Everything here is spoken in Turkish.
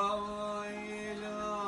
ilahe